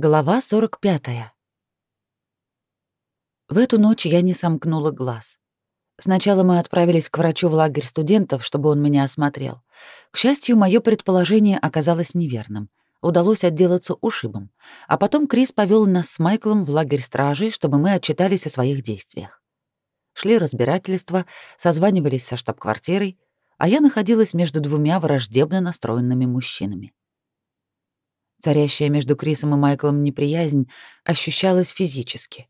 Глава 45. В эту ночь я не сомкнула глаз. Сначала мы отправились к врачу в лагерь студентов, чтобы он меня осмотрел. К счастью, мое предположение оказалось неверным. Удалось отделаться ушибом. А потом Крис повел нас с Майклом в лагерь стражей, чтобы мы отчитались о своих действиях. Шли разбирательства, созванивались со штаб-квартирой, а я находилась между двумя враждебно настроенными мужчинами. Царящая между Крисом и Майклом неприязнь ощущалась физически.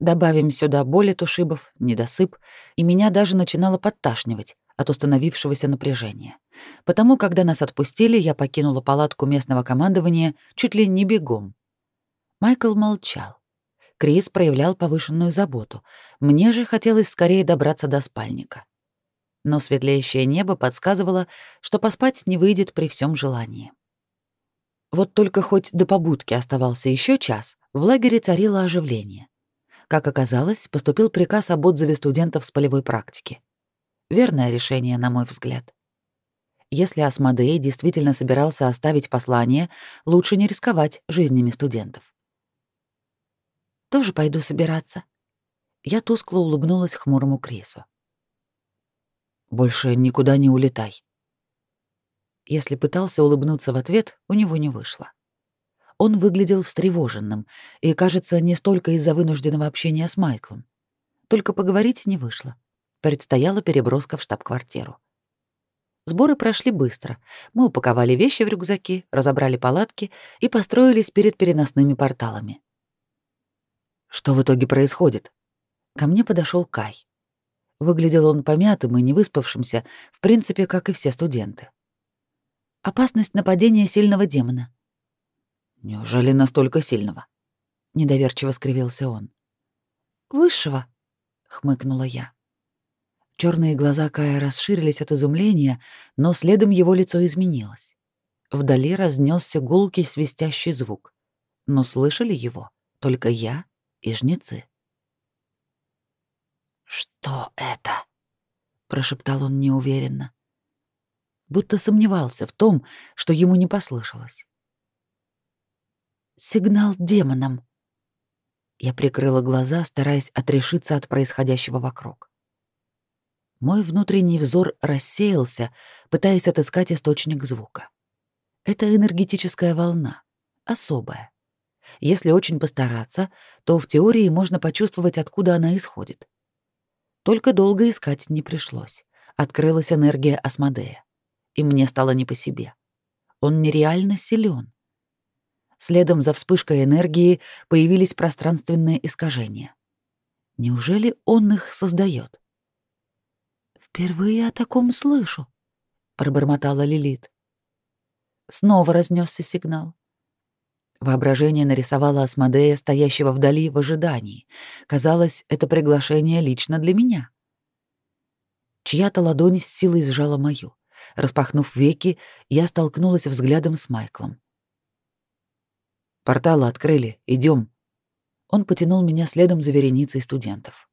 Добавим сюда боль от ушибов, недосып, и меня даже начинало подташнивать от установившегося напряжения. Потому, когда нас отпустили, я покинула палатку местного командования чуть ли не бегом. Майкл молчал. Крис проявлял повышенную заботу. Мне же хотелось скорее добраться до спальника. Но светлеющее небо подсказывало, что поспать не выйдет при всем желании. Вот только хоть до побудки оставался еще час, в лагере царило оживление. Как оказалось, поступил приказ об отзыве студентов с полевой практики. Верное решение, на мой взгляд. Если Асмодей действительно собирался оставить послание, лучше не рисковать жизнями студентов. «Тоже пойду собираться». Я тускло улыбнулась хмурому Крису. «Больше никуда не улетай», если пытался улыбнуться в ответ, у него не вышло. Он выглядел встревоженным, и, кажется, не столько из-за вынужденного общения с Майклом. Только поговорить не вышло. Предстояла переброска в штаб-квартиру. Сборы прошли быстро. Мы упаковали вещи в рюкзаки, разобрали палатки и построились перед переносными порталами. Что в итоге происходит? Ко мне подошел Кай. Выглядел он помятым и невыспавшимся, в принципе, как и все студенты. Опасность нападения сильного демона. Неужели настолько сильного? Недоверчиво скривился он. Высшего, хмыкнула я. Черные глаза Кая расширились от изумления, но следом его лицо изменилось. Вдали разнесся гулкий свистящий звук, но слышали его только я и жнецы. «Что это?» — прошептал он неуверенно будто сомневался в том, что ему не послышалось. «Сигнал демонам!» Я прикрыла глаза, стараясь отрешиться от происходящего вокруг. Мой внутренний взор рассеялся, пытаясь отыскать источник звука. Это энергетическая волна, особая. Если очень постараться, то в теории можно почувствовать, откуда она исходит. Только долго искать не пришлось. Открылась энергия Асмодея и мне стало не по себе. Он нереально силен. Следом за вспышкой энергии появились пространственные искажения. Неужели он их создает? Впервые о таком слышу, пробормотала Лилит. Снова разнесся сигнал. Воображение нарисовало Асмодея, стоящего вдали в ожидании. Казалось, это приглашение лично для меня. Чья-то ладонь с силой сжала мою. Распахнув веки, я столкнулась взглядом с Майклом. «Порталы открыли, идем. Он потянул меня следом за вереницей студентов.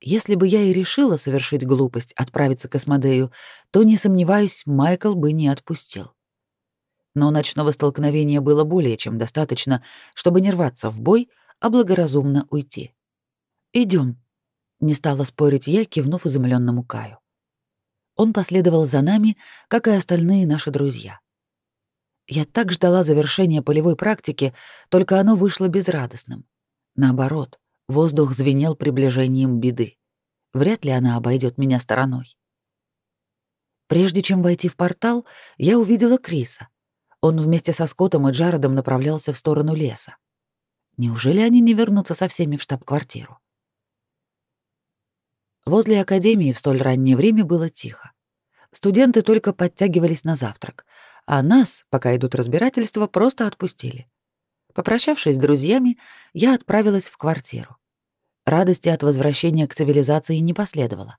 Если бы я и решила совершить глупость отправиться к Асмодею, то, не сомневаюсь, Майкл бы не отпустил. Но ночного столкновения было более чем достаточно, чтобы не рваться в бой, а благоразумно уйти. Идем, не стала спорить я, кивнув изумленному Каю. Он последовал за нами, как и остальные наши друзья. Я так ждала завершения полевой практики, только оно вышло безрадостным. Наоборот, воздух звенел приближением беды. Вряд ли она обойдет меня стороной. Прежде чем войти в портал, я увидела Криса. Он вместе со Скоттом и Джаредом направлялся в сторону леса. Неужели они не вернутся со всеми в штаб-квартиру? Возле академии в столь раннее время было тихо. Студенты только подтягивались на завтрак, а нас, пока идут разбирательства, просто отпустили. Попрощавшись с друзьями, я отправилась в квартиру. Радости от возвращения к цивилизации не последовало.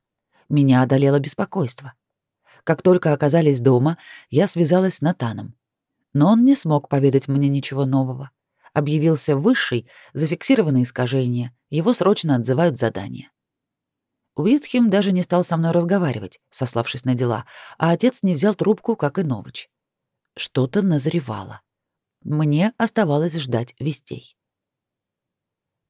Меня одолело беспокойство. Как только оказались дома, я связалась с Натаном. Но он не смог поведать мне ничего нового. Объявился высший, зафиксированные искажения, его срочно отзывают задания. Уитхем даже не стал со мной разговаривать, сославшись на дела, а отец не взял трубку, как и Новыч. Что-то назревало. Мне оставалось ждать вестей.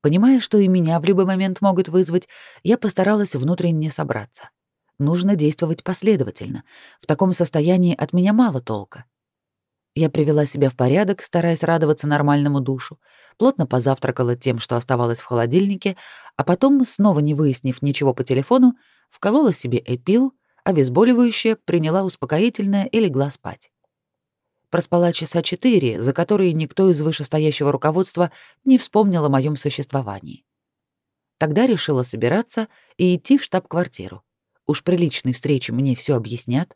Понимая, что и меня в любой момент могут вызвать, я постаралась внутренне собраться. Нужно действовать последовательно. В таком состоянии от меня мало толка. Я привела себя в порядок, стараясь радоваться нормальному душу, плотно позавтракала тем, что оставалось в холодильнике, а потом, снова не выяснив ничего по телефону, вколола себе эпил, обезболивающее, приняла успокоительное и легла спать. Проспала часа четыре, за которые никто из вышестоящего руководства не вспомнил о моем существовании. Тогда решила собираться и идти в штаб-квартиру. Уж при встрече мне все объяснят.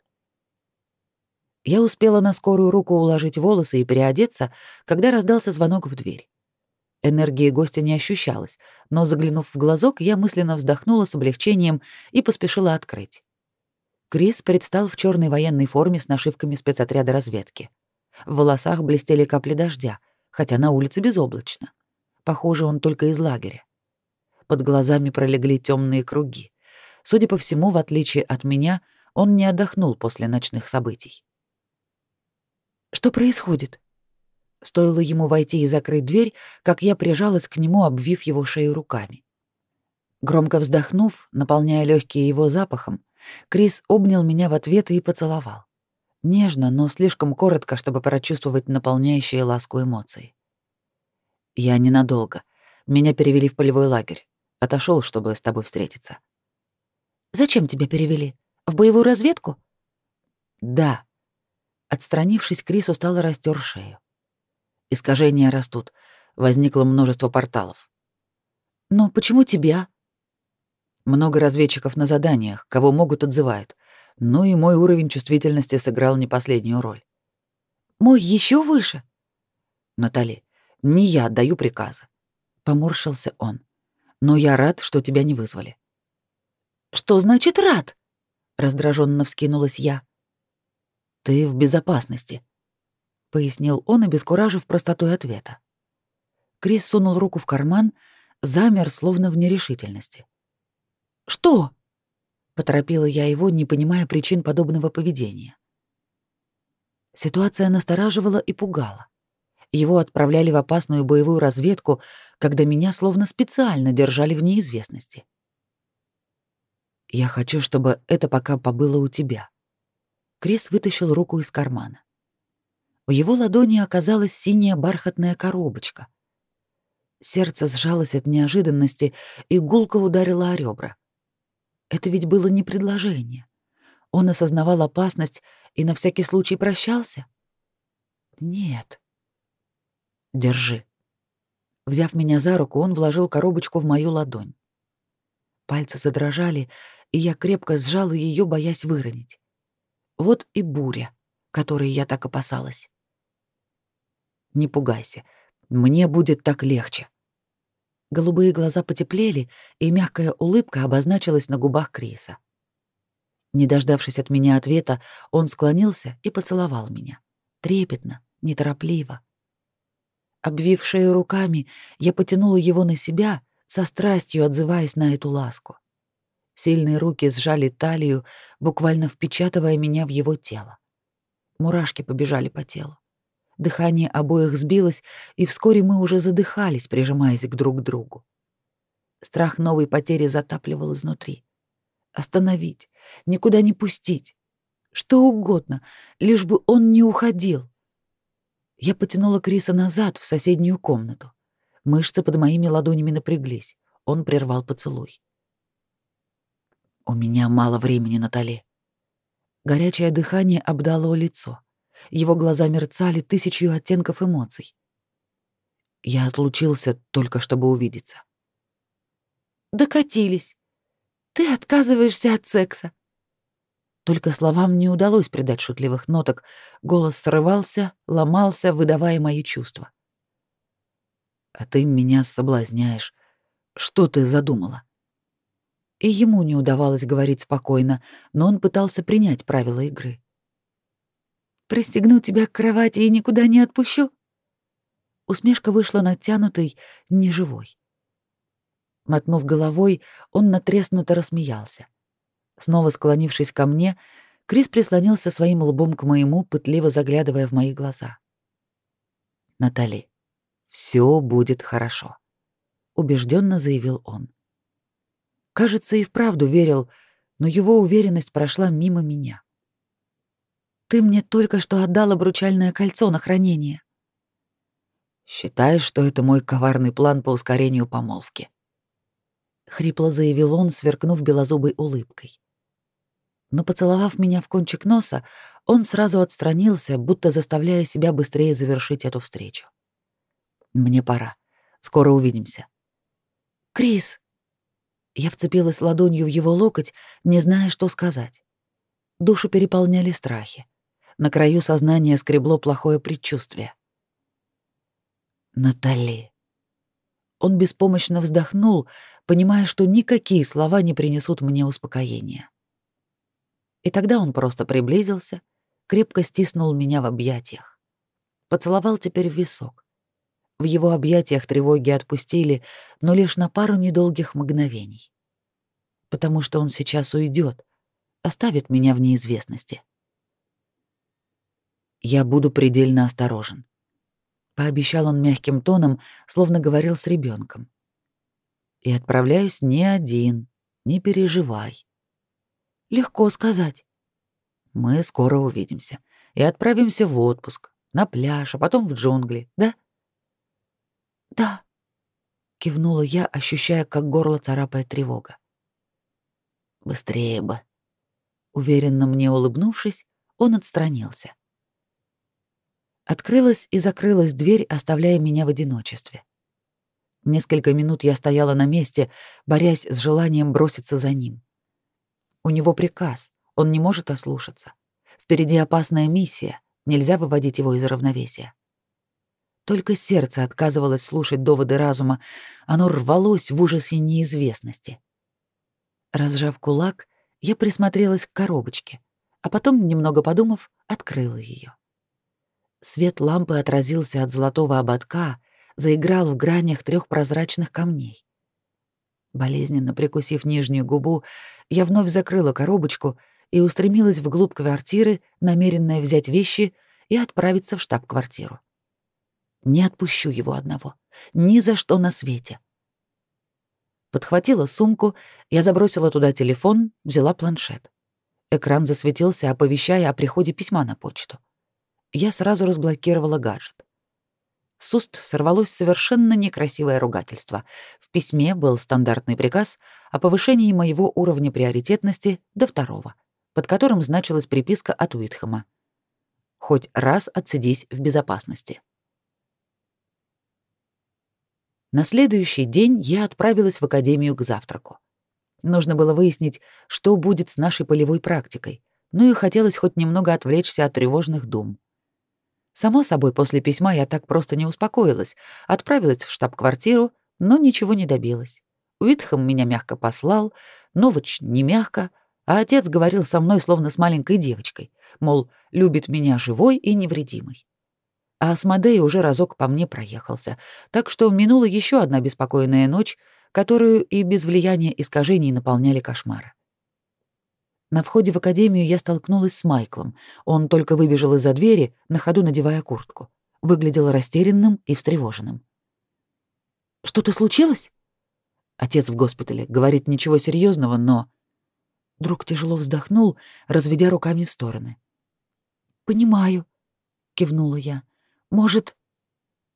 Я успела на скорую руку уложить волосы и переодеться, когда раздался звонок в дверь. Энергии гостя не ощущалось, но, заглянув в глазок, я мысленно вздохнула с облегчением и поспешила открыть. Крис предстал в черной военной форме с нашивками спецотряда разведки. В волосах блестели капли дождя, хотя на улице безоблачно. Похоже, он только из лагеря. Под глазами пролегли темные круги. Судя по всему, в отличие от меня, он не отдохнул после ночных событий. Что происходит? Стоило ему войти и закрыть дверь, как я прижалась к нему, обвив его шею руками. Громко вздохнув, наполняя легкие его запахом, Крис обнял меня в ответ и поцеловал. Нежно, но слишком коротко, чтобы прочувствовать наполняющие ласку эмоций. Я ненадолго. Меня перевели в полевой лагерь. Отошел, чтобы с тобой встретиться. Зачем тебя перевели? В боевую разведку? Да. Отстранившись, Крис устало растер шею. Искажения растут. Возникло множество порталов. Но почему тебя? Много разведчиков на заданиях, кого могут отзывают. Ну и мой уровень чувствительности сыграл не последнюю роль. Мой еще выше. Натали, не я отдаю приказы. Поморщился он. Но я рад, что тебя не вызвали. Что значит рад? Раздраженно вскинулась я. Ты в безопасности, пояснил он, обескуражив простотой ответа. Крис сунул руку в карман, замер, словно в нерешительности. Что? поторопила я его, не понимая причин подобного поведения. Ситуация настораживала и пугала. Его отправляли в опасную боевую разведку, когда меня словно специально держали в неизвестности. Я хочу, чтобы это пока побыло у тебя. Крис вытащил руку из кармана. В его ладони оказалась синяя бархатная коробочка. Сердце сжалось от неожиданности и гулко ударило о ребра. Это ведь было не предложение. Он осознавал опасность и на всякий случай прощался? Нет. Держи. Взяв меня за руку, он вложил коробочку в мою ладонь. Пальцы задрожали, и я крепко сжала ее, боясь выронить. Вот и буря, которой я так опасалась. Не пугайся, мне будет так легче. Голубые глаза потеплели, и мягкая улыбка обозначилась на губах Криса. Не дождавшись от меня ответа, он склонился и поцеловал меня. Трепетно, неторопливо. Обвив шею руками, я потянула его на себя, со страстью отзываясь на эту ласку. Сильные руки сжали талию, буквально впечатывая меня в его тело. Мурашки побежали по телу. Дыхание обоих сбилось, и вскоре мы уже задыхались, прижимаясь к друг другу. Страх новой потери затапливал изнутри. Остановить, никуда не пустить. Что угодно, лишь бы он не уходил. Я потянула Криса назад, в соседнюю комнату. Мышцы под моими ладонями напряглись. Он прервал поцелуй. У меня мало времени, Натали. Горячее дыхание обдало лицо. Его глаза мерцали тысячью оттенков эмоций. Я отлучился только чтобы увидеться. Докатились. Ты отказываешься от секса. Только словам не удалось придать шутливых ноток. Голос срывался, ломался, выдавая мои чувства. А ты меня соблазняешь. Что ты задумала? И ему не удавалось говорить спокойно, но он пытался принять правила игры. «Пристегну тебя к кровати и никуда не отпущу?» Усмешка вышла натянутой, неживой. Мотнув головой, он натреснуто рассмеялся. Снова склонившись ко мне, Крис прислонился своим лбом к моему, пытливо заглядывая в мои глаза. Натали, все будет хорошо, убежденно заявил он. Кажется, и вправду верил, но его уверенность прошла мимо меня. Ты мне только что отдал обручальное кольцо на хранение. Считаешь, что это мой коварный план по ускорению помолвки? хрипло заявил он, сверкнув белозубой улыбкой. Но поцеловав меня в кончик носа, он сразу отстранился, будто заставляя себя быстрее завершить эту встречу. Мне пора. Скоро увидимся. Крис. Я вцепилась ладонью в его локоть, не зная, что сказать. Душу переполняли страхи. На краю сознания скребло плохое предчувствие. Натали. Он беспомощно вздохнул, понимая, что никакие слова не принесут мне успокоения. И тогда он просто приблизился, крепко стиснул меня в объятиях. Поцеловал теперь в висок. В его объятиях тревоги отпустили, но лишь на пару недолгих мгновений. Потому что он сейчас уйдет, оставит меня в неизвестности. Я буду предельно осторожен. Пообещал он мягким тоном, словно говорил с ребенком и отправляюсь не один. Не переживай. Легко сказать. Мы скоро увидимся и отправимся в отпуск, на пляж, а потом в джунгли, да? Да, кивнула я, ощущая, как горло царапает тревога. Быстрее бы. Уверенно мне улыбнувшись, он отстранился. Открылась и закрылась дверь, оставляя меня в одиночестве. Несколько минут я стояла на месте, борясь с желанием броситься за ним. У него приказ, он не может ослушаться. Впереди опасная миссия, нельзя выводить его из равновесия. Только сердце отказывалось слушать доводы разума, оно рвалось в ужасе неизвестности. Разжав кулак, я присмотрелась к коробочке, а потом, немного подумав, открыла ее. Свет лампы отразился от золотого ободка, заиграл в гранях трех прозрачных камней. Болезненно прикусив нижнюю губу, я вновь закрыла коробочку и устремилась вглубь квартиры, намеренная взять вещи и отправиться в штаб-квартиру. Не отпущу его одного. Ни за что на свете. Подхватила сумку, я забросила туда телефон, взяла планшет. Экран засветился, оповещая о приходе письма на почту. Я сразу разблокировала гаджет. С уст сорвалось совершенно некрасивое ругательство. В письме был стандартный приказ о повышении моего уровня приоритетности до второго, под которым значилась приписка от Уитхэма. «Хоть раз отсидись в безопасности». На следующий день я отправилась в академию к завтраку. Нужно было выяснить, что будет с нашей полевой практикой, ну и хотелось хоть немного отвлечься от тревожных дум. Само собой, после письма я так просто не успокоилась, отправилась в штаб-квартиру, но ничего не добилась. Уитхэм меня мягко послал, Новоч не мягко, а отец говорил со мной словно с маленькой девочкой, мол, любит меня живой и невредимой. А Асмодей уже разок по мне проехался, так что минула еще одна беспокойная ночь, которую и без влияния искажений наполняли кошмары. На входе в академию я столкнулась с Майклом. Он только выбежал из-за двери, на ходу надевая куртку. Выглядел растерянным и встревоженным. «Что-то случилось?» Отец в госпитале. Говорит, ничего серьезного, но... Друг тяжело вздохнул, разведя руками в стороны. «Понимаю», — кивнула я. «Может...»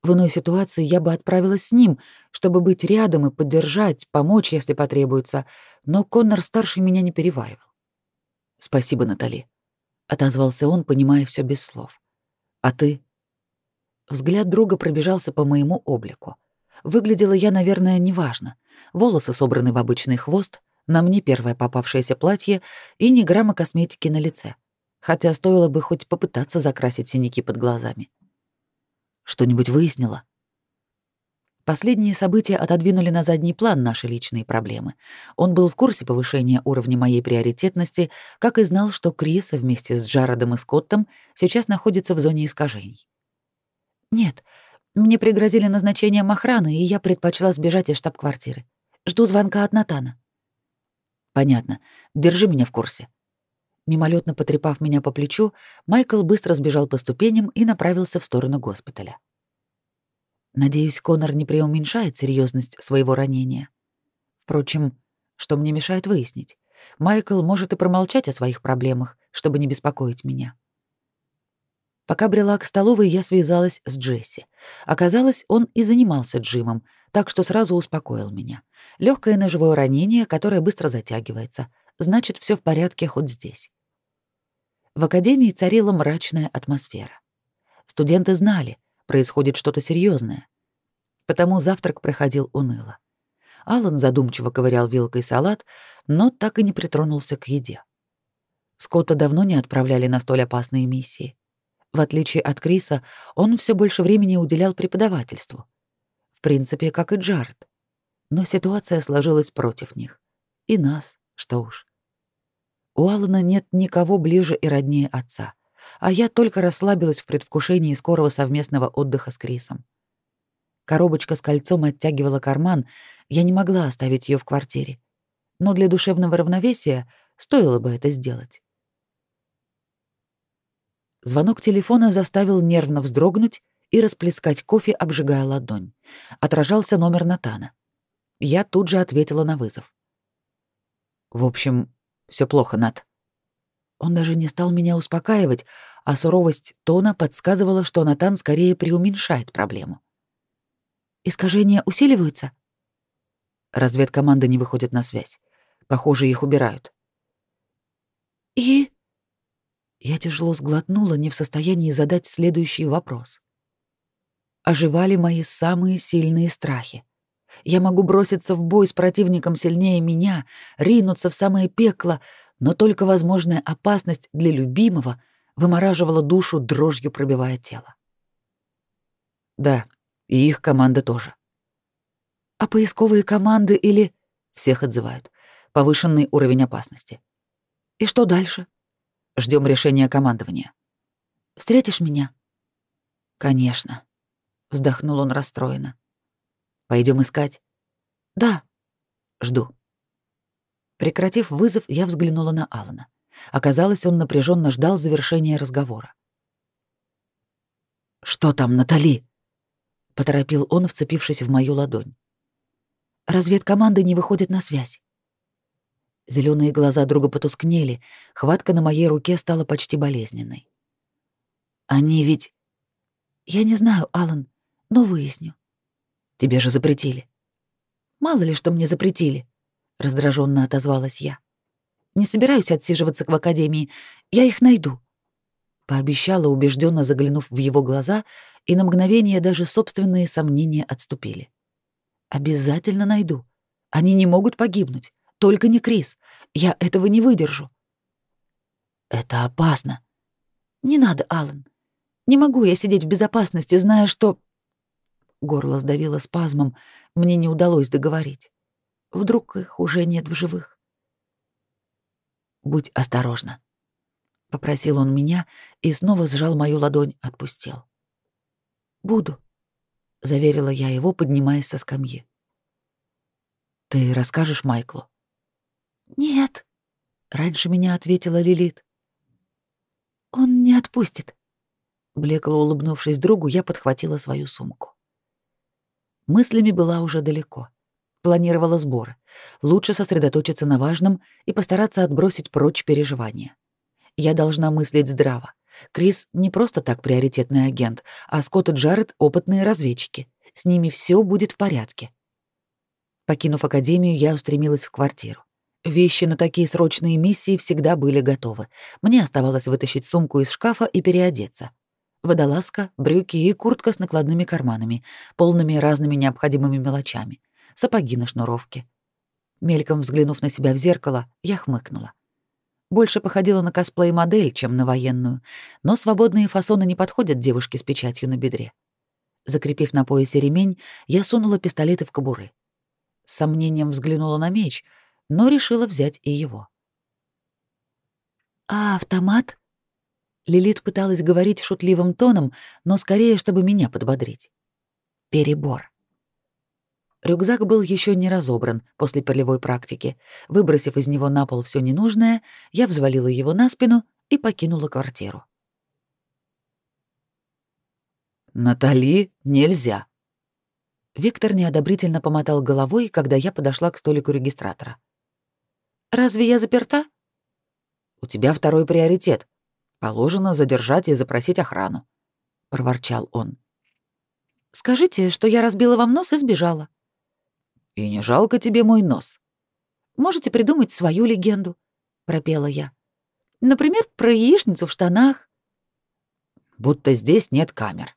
В иной ситуации я бы отправилась с ним, чтобы быть рядом и поддержать, помочь, если потребуется, но Коннор-старший меня не переваривал. Спасибо, Натали, отозвался он, понимая все без слов. А ты? Взгляд друга пробежался по моему облику. Выглядела я, наверное, неважно. Волосы собраны в обычный хвост, на мне первое попавшееся платье и ни грамма косметики на лице. Хотя стоило бы хоть попытаться закрасить синяки под глазами. Что-нибудь выяснила? Последние события отодвинули на задний план наши личные проблемы. Он был в курсе повышения уровня моей приоритетности, как и знал, что Крис вместе с Джародом и Скоттом сейчас находится в зоне искажений. «Нет, мне пригрозили назначением охраны, и я предпочла сбежать из штаб-квартиры. Жду звонка от Натана». «Понятно. Держи меня в курсе». Мимолетно потрепав меня по плечу, Майкл быстро сбежал по ступеням и направился в сторону госпиталя. Надеюсь, Конор не преуменьшает серьезность своего ранения. Впрочем, что мне мешает выяснить? Майкл может и промолчать о своих проблемах, чтобы не беспокоить меня. Пока брела к столовой, я связалась с Джесси. Оказалось, он и занимался джимом, так что сразу успокоил меня. Легкое ножевое ранение, которое быстро затягивается. Значит, все в порядке хоть здесь. В академии царила мрачная атмосфера. Студенты знали, происходит что-то серьезное. Потому завтрак проходил уныло. Алан задумчиво ковырял вилкой салат, но так и не притронулся к еде. Скотта давно не отправляли на столь опасные миссии. В отличие от Криса, он все больше времени уделял преподавательству. В принципе, как и Джаред. Но ситуация сложилась против них. И нас, что уж. У Алана нет никого ближе и роднее отца, а я только расслабилась в предвкушении скорого совместного отдыха с Крисом. Коробочка с кольцом оттягивала карман, я не могла оставить ее в квартире. Но для душевного равновесия стоило бы это сделать. Звонок телефона заставил нервно вздрогнуть и расплескать кофе, обжигая ладонь. Отражался номер Натана. Я тут же ответила на вызов. В общем, все плохо, Нат. Он даже не стал меня успокаивать, а суровость тона подсказывала, что Натан скорее преуменьшает проблему. Искажения усиливаются? Разведкоманда не выходит на связь. Похоже, их убирают. И я тяжело сглотнула, не в состоянии задать следующий вопрос. Оживали мои самые сильные страхи. Я могу броситься в бой с противником сильнее меня, ринуться в самое пекло, но только возможная опасность для любимого вымораживала душу, дрожью пробивая тело. Да, и их команда тоже. А поисковые команды или... Всех отзывают. Повышенный уровень опасности. И что дальше? Ждем решения командования. Встретишь меня? Конечно. Вздохнул он расстроенно. Пойдем искать? Да. Жду. Прекратив вызов, я взглянула на Алана. Оказалось, он напряженно ждал завершения разговора. Что там, Натали? поторопил он, вцепившись в мою ладонь. Разведкоманды не выходит на связь. Зеленые глаза друга потускнели, хватка на моей руке стала почти болезненной. Они ведь Я не знаю, Алан, но выясню. Тебе же запретили. Мало ли, что мне запретили, раздраженно отозвалась я. Не собираюсь отсиживаться в академии, я их найду. Пообещала, убежденно заглянув в его глаза, и на мгновение даже собственные сомнения отступили. Обязательно найду. Они не могут погибнуть. Только не Крис. Я этого не выдержу. Это опасно. Не надо, Алан. Не могу я сидеть в безопасности, зная, что Горло сдавило спазмом, мне не удалось договорить. Вдруг их уже нет в живых. Будь осторожна, попросил он меня и снова сжал мою ладонь, отпустил. Буду, заверила я его, поднимаясь со скамьи. Ты расскажешь Майклу? «Нет», — раньше меня ответила Лилит. «Он не отпустит». Блекло улыбнувшись другу, я подхватила свою сумку. Мыслями была уже далеко. Планировала сборы. Лучше сосредоточиться на важном и постараться отбросить прочь переживания. Я должна мыслить здраво. Крис не просто так приоритетный агент, а Скотт и Джаред — опытные разведчики. С ними все будет в порядке. Покинув академию, я устремилась в квартиру. Вещи на такие срочные миссии всегда были готовы. Мне оставалось вытащить сумку из шкафа и переодеться. Водолазка, брюки и куртка с накладными карманами, полными разными необходимыми мелочами, сапоги на шнуровке. Мельком взглянув на себя в зеркало, я хмыкнула. Больше походила на косплей-модель, чем на военную, но свободные фасоны не подходят девушке с печатью на бедре. Закрепив на поясе ремень, я сунула пистолеты в кобуры. С сомнением взглянула на меч — но решила взять и его. «А автомат?» Лилит пыталась говорить шутливым тоном, но скорее, чтобы меня подбодрить. Перебор. Рюкзак был еще не разобран после полевой практики. Выбросив из него на пол все ненужное, я взвалила его на спину и покинула квартиру. «Натали, нельзя!» Виктор неодобрительно помотал головой, когда я подошла к столику регистратора. «Разве я заперта?» «У тебя второй приоритет. Положено задержать и запросить охрану», — проворчал он. «Скажите, что я разбила вам нос и сбежала». «И не жалко тебе мой нос?» «Можете придумать свою легенду», — пропела я. «Например, про яичницу в штанах». «Будто здесь нет камер»,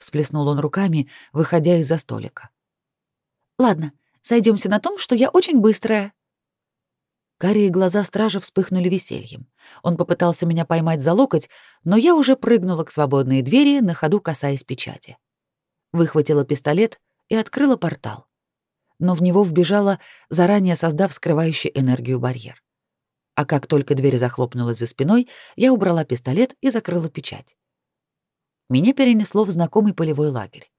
всплеснул он руками, выходя из-за столика. Ладно, сойдемся на том, что я очень быстрая. Карие глаза стража вспыхнули весельем. Он попытался меня поймать за локоть, но я уже прыгнула к свободной двери, на ходу касаясь печати. Выхватила пистолет и открыла портал. Но в него вбежала, заранее создав скрывающий энергию барьер. А как только дверь захлопнулась за спиной, я убрала пистолет и закрыла печать меня перенесло в знакомый полевой лагерь.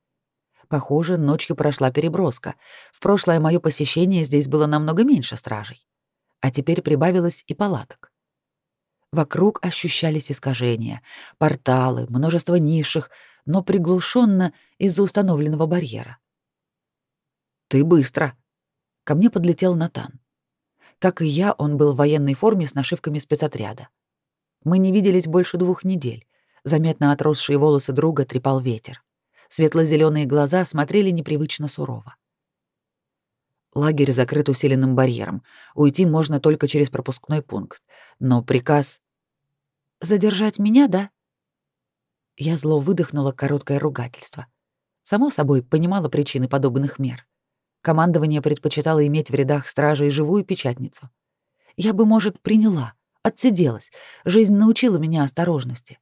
Похоже, ночью прошла переброска. В прошлое мое посещение здесь было намного меньше стражей. А теперь прибавилось и палаток. Вокруг ощущались искажения, порталы, множество низших, но приглушенно из-за установленного барьера. «Ты быстро!» Ко мне подлетел Натан. Как и я, он был в военной форме с нашивками спецотряда. Мы не виделись больше двух недель. Заметно отросшие волосы друга трепал ветер. Светло-зеленые глаза смотрели непривычно сурово. Лагерь закрыт усиленным барьером. Уйти можно только через пропускной пункт. Но приказ... «Задержать меня, да?» Я зло выдохнула короткое ругательство. Само собой, понимала причины подобных мер. Командование предпочитало иметь в рядах стражей живую печатницу. Я бы, может, приняла, отсиделась. Жизнь научила меня осторожности.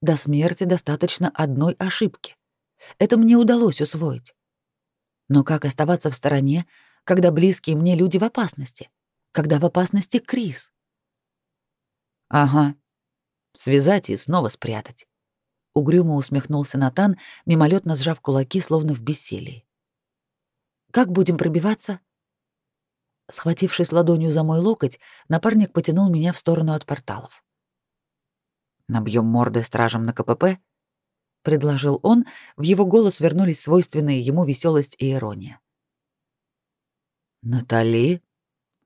До смерти достаточно одной ошибки. Это мне удалось усвоить. Но как оставаться в стороне, когда близкие мне люди в опасности? Когда в опасности Крис? Ага. Связать и снова спрятать. Угрюмо усмехнулся Натан, мимолетно сжав кулаки, словно в бессилии. Как будем пробиваться? Схватившись ладонью за мой локоть, напарник потянул меня в сторону от порталов. Набьем морды стражам на КПП? Предложил он, в его голос вернулись свойственные ему веселость и ирония. Натали,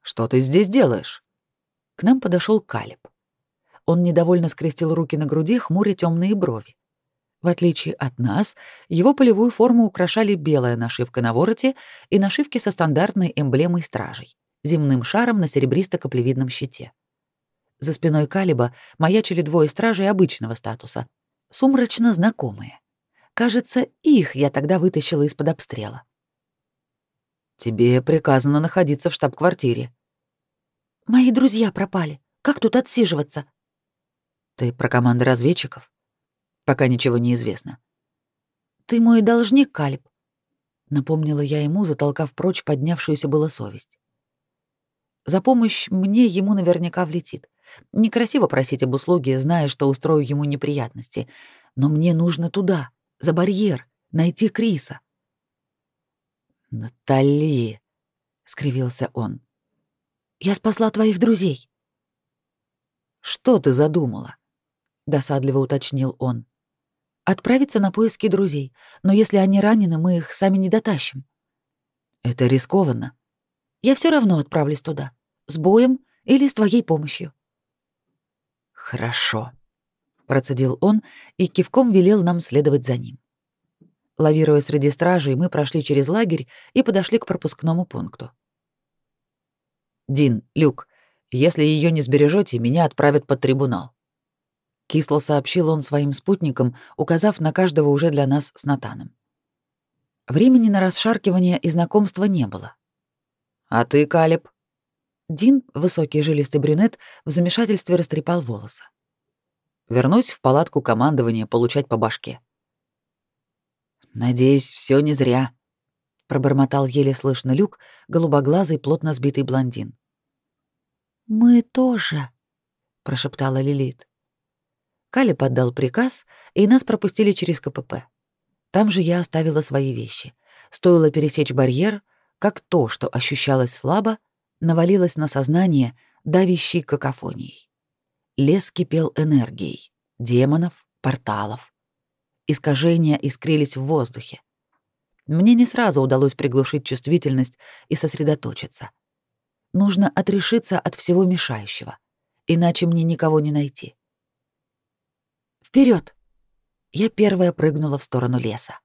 что ты здесь делаешь? К нам подошел Калиб. Он недовольно скрестил руки на груди, хмуря темные брови. В отличие от нас, его полевую форму украшали белая нашивка на вороте и нашивки со стандартной эмблемой стражей, земным шаром на серебристо-каплевидном щите. За спиной Калиба маячили двое стражей обычного статуса, сумрачно знакомые. Кажется, их я тогда вытащила из-под обстрела. «Тебе приказано находиться в штаб-квартире». «Мои друзья пропали. Как тут отсиживаться?» «Ты про команды разведчиков?» «Пока ничего не известно». «Ты мой должник, Калиб», — напомнила я ему, затолкав прочь поднявшуюся была совесть. За помощь мне ему наверняка влетит. Некрасиво просить об услуге, зная, что устрою ему неприятности. Но мне нужно туда, за барьер, найти Криса. «Натали!» — скривился он. «Я спасла твоих друзей». «Что ты задумала?» — досадливо уточнил он. «Отправиться на поиски друзей, но если они ранены, мы их сами не дотащим». «Это рискованно. Я все равно отправлюсь туда, с боем или с твоей помощью». «Хорошо», — процедил он и кивком велел нам следовать за ним. Лавируя среди стражей, мы прошли через лагерь и подошли к пропускному пункту. «Дин, Люк, если ее не сбережете, меня отправят под трибунал», — кисло сообщил он своим спутникам, указав на каждого уже для нас с Натаном. Времени на расшаркивание и знакомства не было. «А ты, Калеб?» Дин, высокий жилистый брюнет, в замешательстве растрепал волосы. Вернусь в палатку командования получать по башке. Надеюсь, все не зря, пробормотал еле слышно Люк, голубоглазый, плотно сбитый блондин. Мы тоже, прошептала Лилит. Кали поддал приказ, и нас пропустили через КПП. Там же я оставила свои вещи. Стоило пересечь барьер, как то, что ощущалось слабо, навалилось на сознание давящей какофонией. Лес кипел энергией, демонов, порталов. Искажения искрились в воздухе. Мне не сразу удалось приглушить чувствительность и сосредоточиться. Нужно отрешиться от всего мешающего, иначе мне никого не найти. Вперед! Я первая прыгнула в сторону леса.